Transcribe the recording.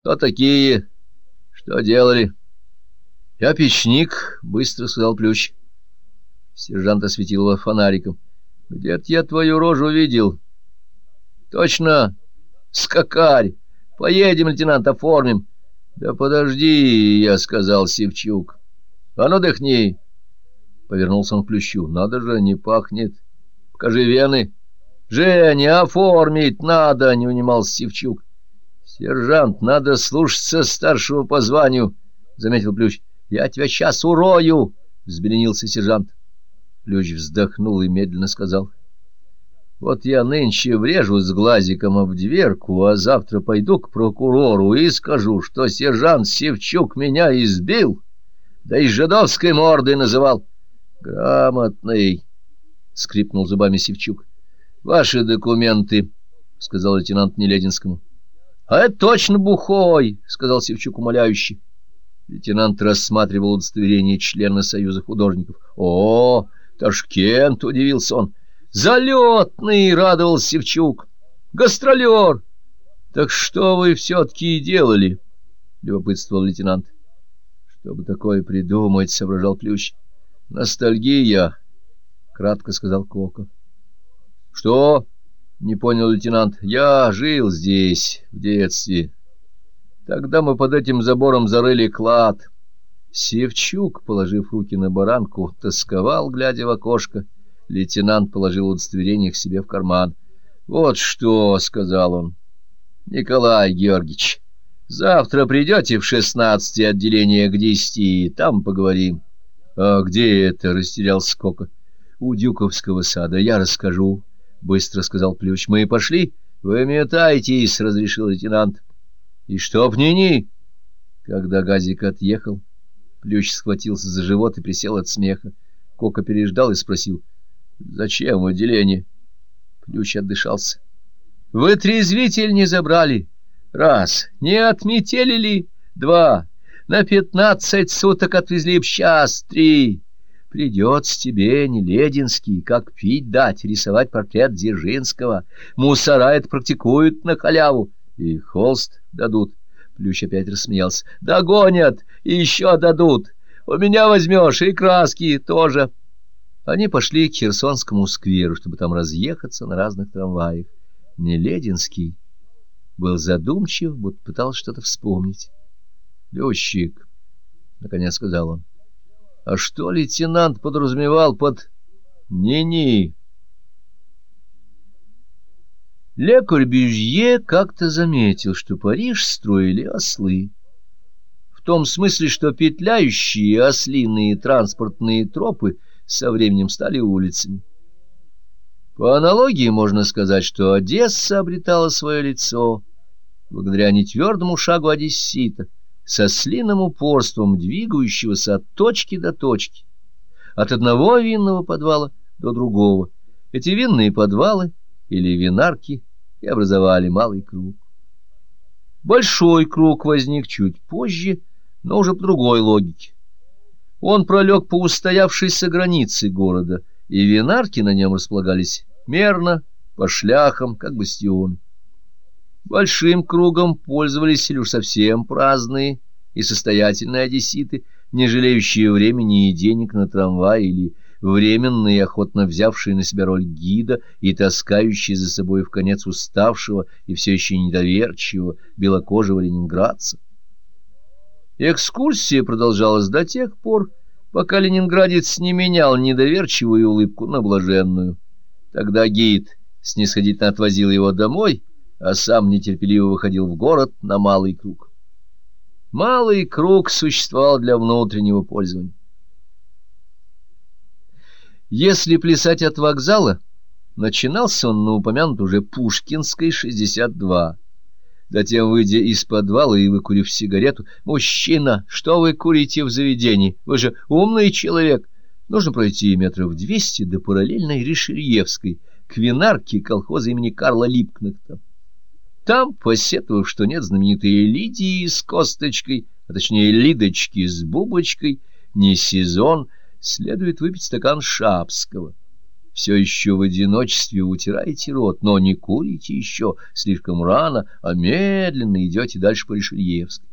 — Кто такие? Что делали? — Я печник, — быстро сказал Плющ. Сержант осветил его фонариком. — Где-то я твою рожу видел. — Точно, скакарь. Поедем, лейтенант, оформим. — Да подожди, — я сказал Севчук. — А ну, дыхни. Повернулся он к Плющу. — Надо же, не пахнет. Покажи вены. — Женя, оформить надо, — не унимался Севчук. — Сержант, надо слушаться старшего по званию, — заметил Плющ. — Я тебя сейчас урою, — взбеленился сержант. Плющ вздохнул и медленно сказал. — Вот я нынче врежу с глазиком об дверку, а завтра пойду к прокурору и скажу, что сержант Севчук меня избил, да и жидовской мордой называл. — Грамотный, — скрипнул зубами Севчук. — Ваши документы, — сказал лейтенант Нелединскому. — А это точно бухой, — сказал Севчук умоляюще. Лейтенант рассматривал удостоверение члена Союза художников. — О, Ташкент! — удивился он. — Залетный! — радовался Севчук. — Гастролер! — Так что вы все-таки делали? — любопытствовал лейтенант. — Чтобы такое придумать, — соображал Плющ. — Ностальгия, — кратко сказал Кока. — Что? — не понял лейтенант. — Я жил здесь в детстве. Тогда мы под этим забором зарыли клад. Севчук, положив руки на баранку, тосковал, глядя в окошко. Лейтенант положил удостоверение к себе в карман. — Вот что, — сказал он, — Николай Георгиевич, завтра придете в шестнадцатое отделение к десяти, там поговорим. — А где это? — растерялся Кока. — У Дюковского сада, я расскажу, — быстро сказал Плющ. — Мы пошли? — Вы метайтесь, — разрешил лейтенант. — И чтоб ни-ни! Когда газик отъехал, Плющ схватился за живот и присел от смеха. Кока переждал и спросил, — Зачем отделение? Плющ отдышался. — Вы трезвитель не забрали? Раз. Не отметили ли? Два. На пятнадцать суток отвезли в час. Три. Придется тебе, Нелединский, как пить дать, рисовать портрет Дзержинского. Мусора это практикуют на халяву. И холст дадут. Плющ опять рассмеялся. Догонят и еще дадут. У меня возьмешь и краски тоже. Они пошли к Херсонскому скверу, чтобы там разъехаться на разных трамваях. Нелединский был задумчив, будто пытался что-то вспомнить. — Лещик, — наконец сказал он. — А что лейтенант подразумевал под «ни-ни»? Лекарь Бюжье как-то заметил, что Париж строили ослы. В том смысле, что петляющие ослиные транспортные тропы со временем стали улицами. По аналогии можно сказать, что Одесса обретала свое лицо благодаря нетвердому шагу одессита, со слиным упорством двигающегося от точки до точки, от одного винного подвала до другого. Эти винные подвалы или винарки и образовали малый круг. Большой круг возник чуть позже, но уже по другой логике. Он пролег по устоявшейся границе города, и винарки на нем располагались мерно, по шляхам, как бастионы. Большим кругом пользовались лишь совсем праздные и состоятельные одесситы, не жалеющие времени и денег на трамвай или временные охотно взявшие на себя роль гида и таскающие за собой в конец уставшего и все еще недоверчивого белокожего ленинградца. Экскурсия продолжалась до тех пор, пока ленинградец не менял недоверчивую улыбку на блаженную. Тогда гид снисходительно отвозил его домой, а сам нетерпеливо выходил в город на малый круг. Малый круг существовал для внутреннего пользования. Если плясать от вокзала, начинался он на упомянут уже Пушкинской, 62. Затем, выйдя из подвала и выкурив сигарету, «Мужчина, что вы курите в заведении? Вы же умный человек!» Нужно пройти метров двести до параллельной Ришельевской, к винарке колхоза имени Карла Липкнехта. Там, посетовав, что нет знаменитой Лидии с косточкой, а точнее Лидочки с бубочкой, не сезон — следует выпить стакан шапского. все еще в одиночестве утираете рот, но не курите еще слишком рано, а медленно идете дальше по Ришельевской.